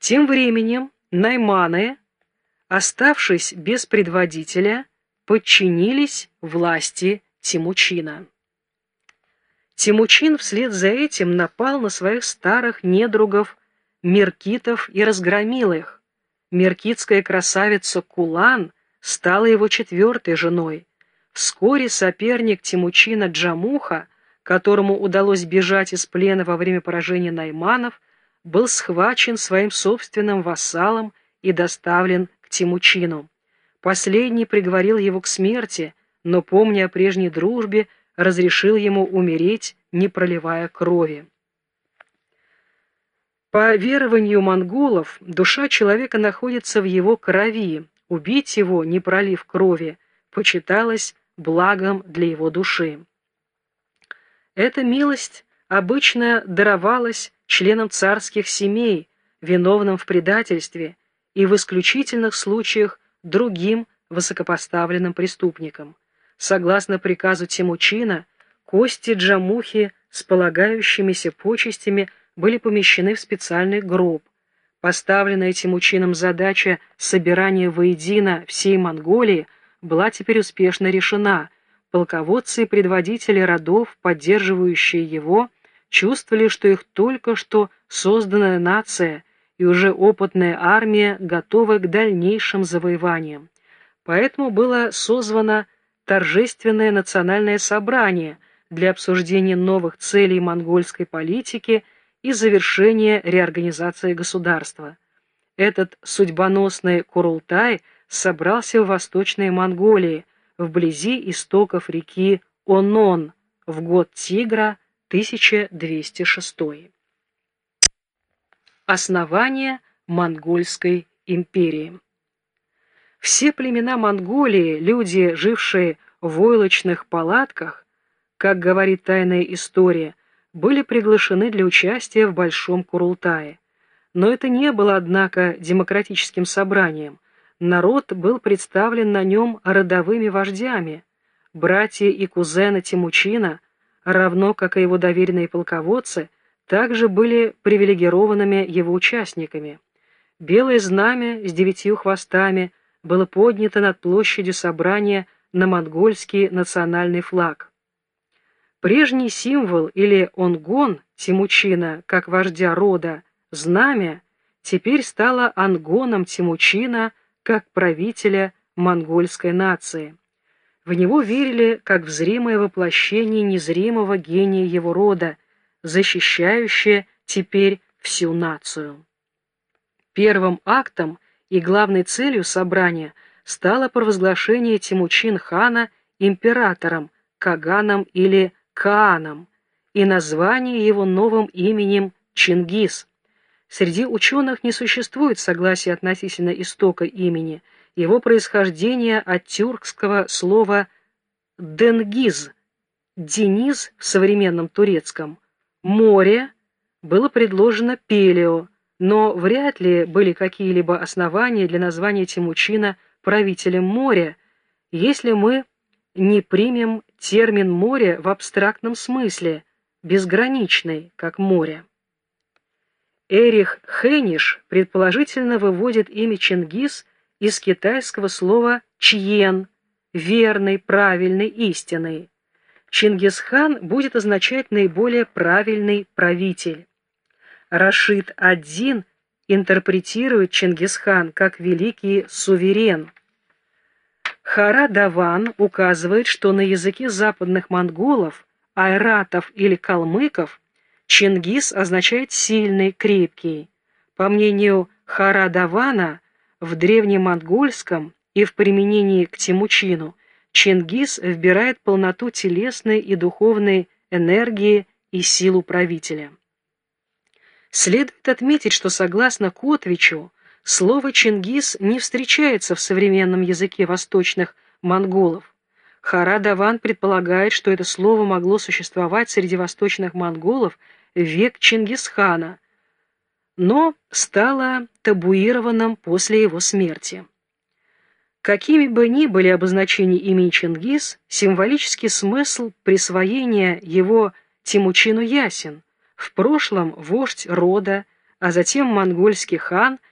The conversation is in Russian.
Тем временем найманы, оставшись без предводителя, подчинились власти Тимучина. Тимучин вслед за этим напал на своих старых недругов меркитов и разгромил их. Меркитская красавица Кулан стала его четвертой женой. Вскоре соперник Тимучина Джамуха, которому удалось бежать из плена во время поражения найманов, был схвачен своим собственным вассалом и доставлен к Тимучину. Последний приговорил его к смерти, но, помня о прежней дружбе, разрешил ему умереть, не проливая крови. По верованию монголов, душа человека находится в его крови. Убить его, не пролив крови, почиталось благом для его души. Эта милость обычно даровалась членам царских семей, виновным в предательстве, и в исключительных случаях другим высокопоставленным преступникам. Согласно приказу Тимучина, кости Джамухи с полагающимися почестями были помещены в специальный гроб. Поставленная Тимучином задача собирания воедино всей Монголии была теперь успешно решена. Полководцы и предводители родов, поддерживающие его, чувствовали, что их только что созданная нация и уже опытная армия готовы к дальнейшим завоеваниям. Поэтому было созвано торжественное национальное собрание для обсуждения новых целей монгольской политики и завершения реорганизации государства. Этот судьбоносный Курултай собрался в Восточной Монголии, вблизи истоков реки Онон, в год Тигра 1206. Основание Монгольской империи. Все племена Монголии, люди, жившие в войлочных палатках, как говорит тайная история, были приглашены для участия в Большом Курултае. Но это не было, однако, демократическим собранием. Народ был представлен на нем родовыми вождями. Братья и кузены Тимучина – равно как и его доверенные полководцы, также были привилегированными его участниками. Белое знамя с девятью хвостами было поднято над площадью собрания на монгольский национальный флаг. Прежний символ или онгон Тимучина, как вождя рода, знамя, теперь стало ангоном Тимучина, как правителя монгольской нации. В него верили как в зримое воплощение незримого гения его рода, защищающее теперь всю нацию. Первым актом и главной целью собрания стало провозглашение Тимучин-хана императором, Каганом или Кааном и название его новым именем Чингис. Среди ученых не существует согласия относительно истока имени – его происхождение от тюркского слова «денгиз», «дениз» в современном турецком, «море» было предложено «пелео», но вряд ли были какие-либо основания для названия Тимучина правителем моря, если мы не примем термин «море» в абстрактном смысле, безграничный, как море. Эрих Хениш предположительно выводит имя Чингис из китайского слова «чьен» — верный, правильный, истинный. Чингисхан будет означать наиболее правильный правитель. Рашид один интерпретирует Чингисхан как великий суверен. Хара Даван указывает, что на языке западных монголов, айратов или калмыков Чингис означает сильный, крепкий. По мнению Хара Давана, в древнемонгольском и в применении к Тимучину Чингис вбирает полноту телесной и духовной энергии и силу правителя. Следует отметить, что согласно Котвичу, слово «Чингис» не встречается в современном языке восточных монголов. Хара Даван предполагает, что это слово могло существовать среди восточных монголов век Чингисхана – но стало табуированным после его смерти. Какими бы ни были обозначения имени Чингис, символический смысл присвоения его Тимучину ясен. В прошлом вождь рода, а затем монгольский хан